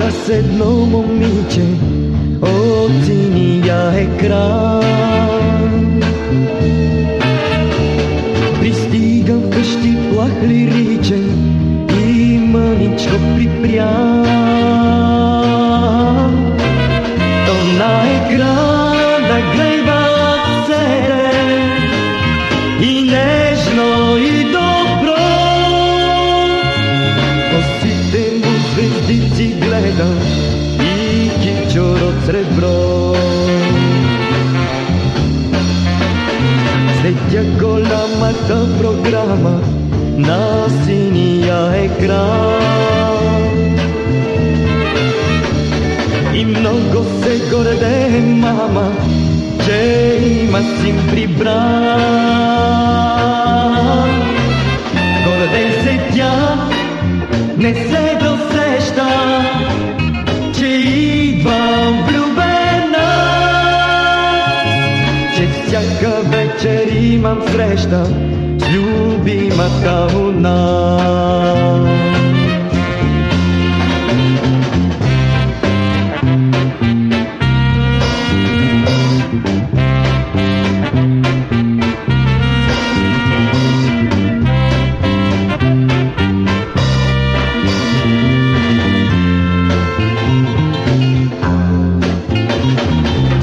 с едно момиче от синия екран. Пристигам вкъщи плах лиричен и мъничко припрям. 間息ちょろつれぶろ Sedia con la matta mata programa Nasinija ekran I mnogo se gorde mama Če ima sin pribran Gorde sedja Ne se niemand vrijstaat, ljubima kao nam.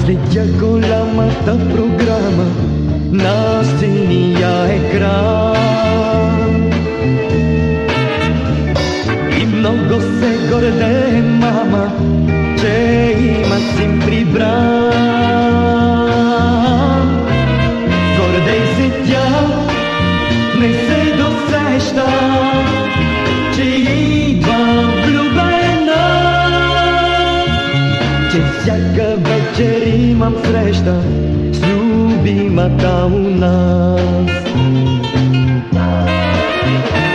Sejak lama tak programa на синия екран. И много се горде мама, че има син прибран. Гордей се тя, не се досеща, че идва влюбена че всяка вечер имам среща любимата у нас.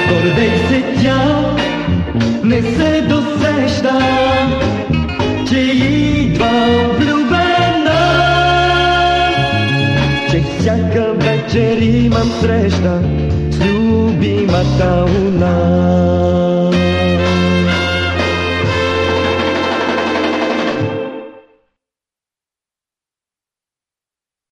Гордей се тя, не се досеща, че идва влюбена, че всяка вечер имам среща с любимата у нас.